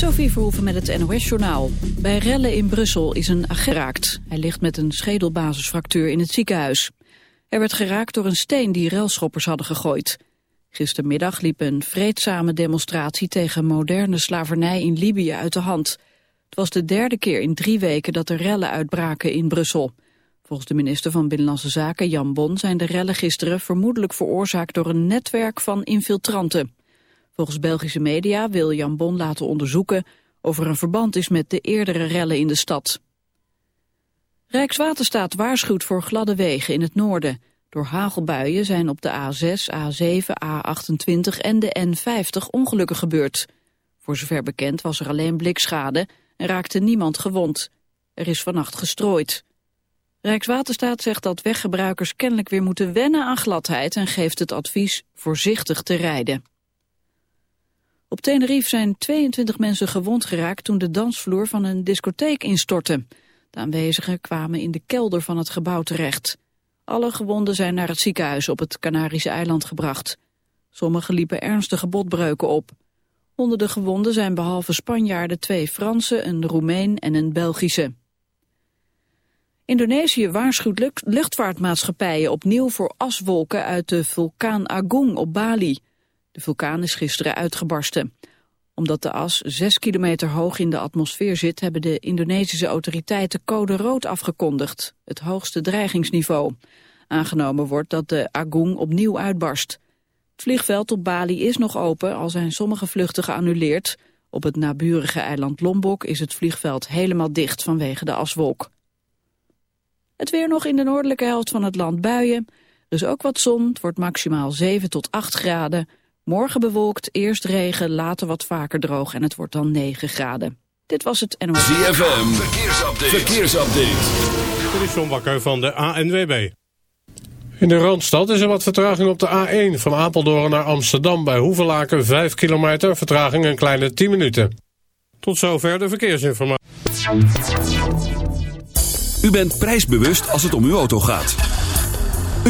Sophie Verhoeven met het NOS-journaal. Bij rellen in Brussel is een geraakt. Hij ligt met een schedelbasisfractuur in het ziekenhuis. Er werd geraakt door een steen die relschoppers hadden gegooid. Gistermiddag liep een vreedzame demonstratie tegen moderne slavernij in Libië uit de hand. Het was de derde keer in drie weken dat er rellen uitbraken in Brussel. Volgens de minister van Binnenlandse Zaken, Jan Bon, zijn de rellen gisteren vermoedelijk veroorzaakt door een netwerk van infiltranten. Volgens Belgische media wil Jan Bon laten onderzoeken of er een verband is met de eerdere rellen in de stad. Rijkswaterstaat waarschuwt voor gladde wegen in het noorden. Door hagelbuien zijn op de A6, A7, A28 en de N50 ongelukken gebeurd. Voor zover bekend was er alleen blikschade en raakte niemand gewond. Er is vannacht gestrooid. Rijkswaterstaat zegt dat weggebruikers kennelijk weer moeten wennen aan gladheid... en geeft het advies voorzichtig te rijden. Op Tenerife zijn 22 mensen gewond geraakt toen de dansvloer van een discotheek instortte. De aanwezigen kwamen in de kelder van het gebouw terecht. Alle gewonden zijn naar het ziekenhuis op het Canarische eiland gebracht. Sommigen liepen ernstige botbreuken op. Onder de gewonden zijn behalve Spanjaarden twee Fransen, een Roemeen en een Belgische. Indonesië waarschuwt luchtvaartmaatschappijen opnieuw voor aswolken uit de vulkaan Agung op Bali. De vulkaan is gisteren uitgebarsten. Omdat de as zes kilometer hoog in de atmosfeer zit... hebben de Indonesische autoriteiten code rood afgekondigd. Het hoogste dreigingsniveau. Aangenomen wordt dat de Agung opnieuw uitbarst. Het vliegveld op Bali is nog open, al zijn sommige vluchten geannuleerd. Op het naburige eiland Lombok is het vliegveld helemaal dicht vanwege de aswolk. Het weer nog in de noordelijke helft van het land buien. Is ook wat zon, het wordt maximaal 7 tot 8 graden. Morgen bewolkt, eerst regen, later wat vaker droog en het wordt dan 9 graden. Dit was het NOS. ZFM, verkeersupdate. verkeersupdate. Dit is John Bakker van de ANWB. In de Randstad is er wat vertraging op de A1 van Apeldoorn naar Amsterdam bij Hoevelaken 5 kilometer, vertraging een kleine 10 minuten. Tot zover de verkeersinformatie. U bent prijsbewust als het om uw auto gaat.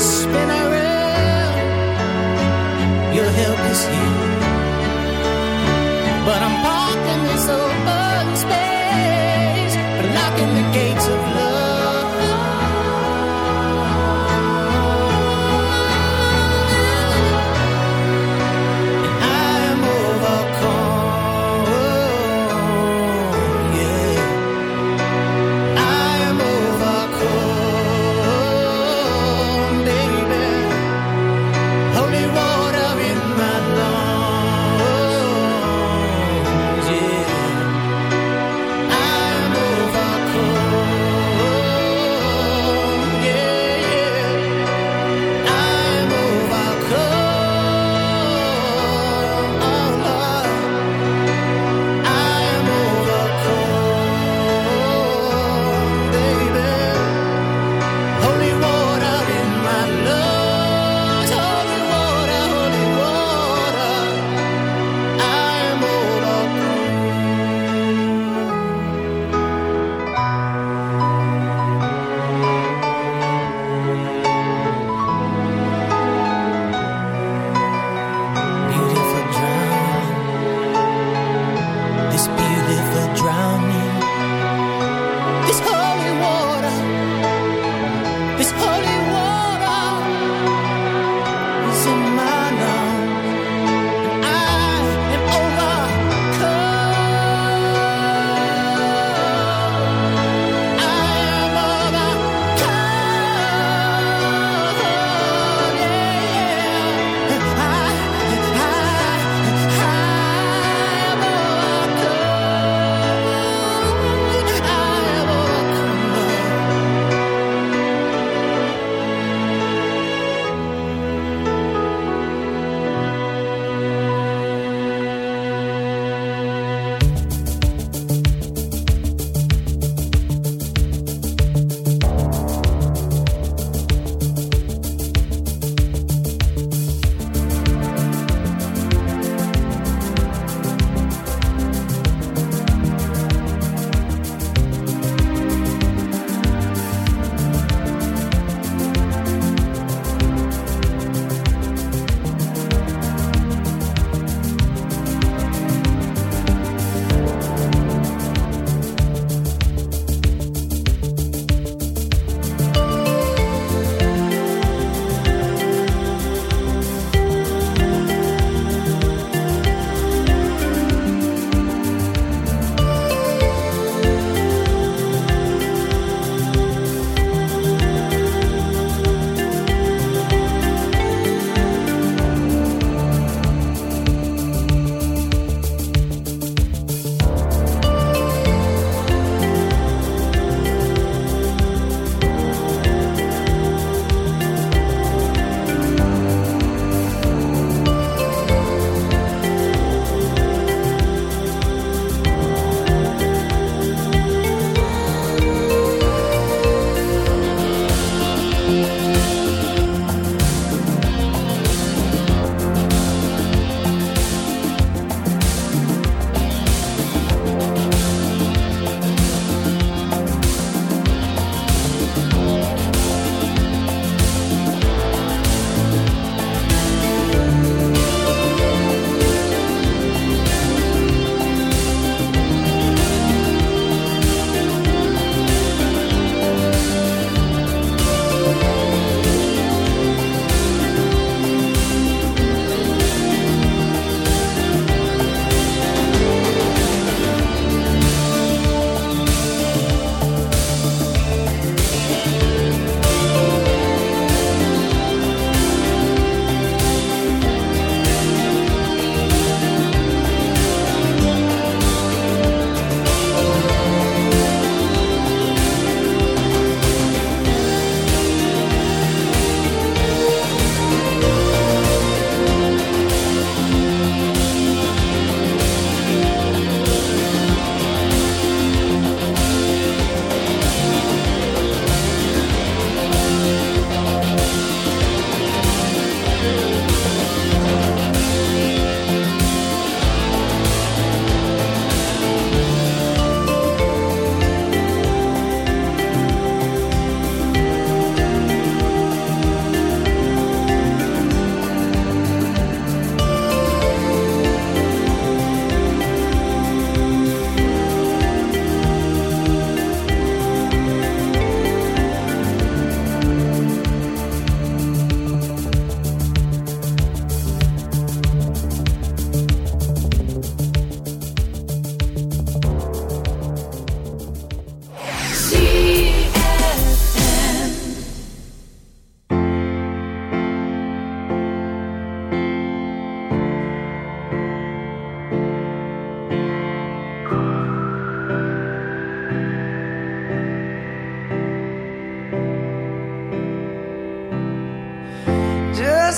spin around. Your help is here.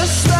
just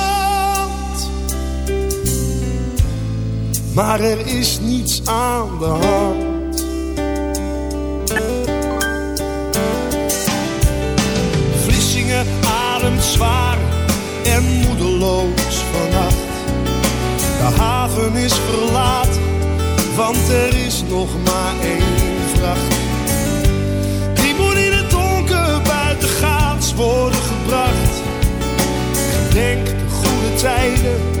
Maar er is niets aan de hand. Vlissingen ademt zwaar en moedeloos vannacht. De haven is verlaten, want er is nog maar één vracht. Die moet in het donker buitengaats worden gebracht. Gedenk de goede tijden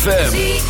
ZFM.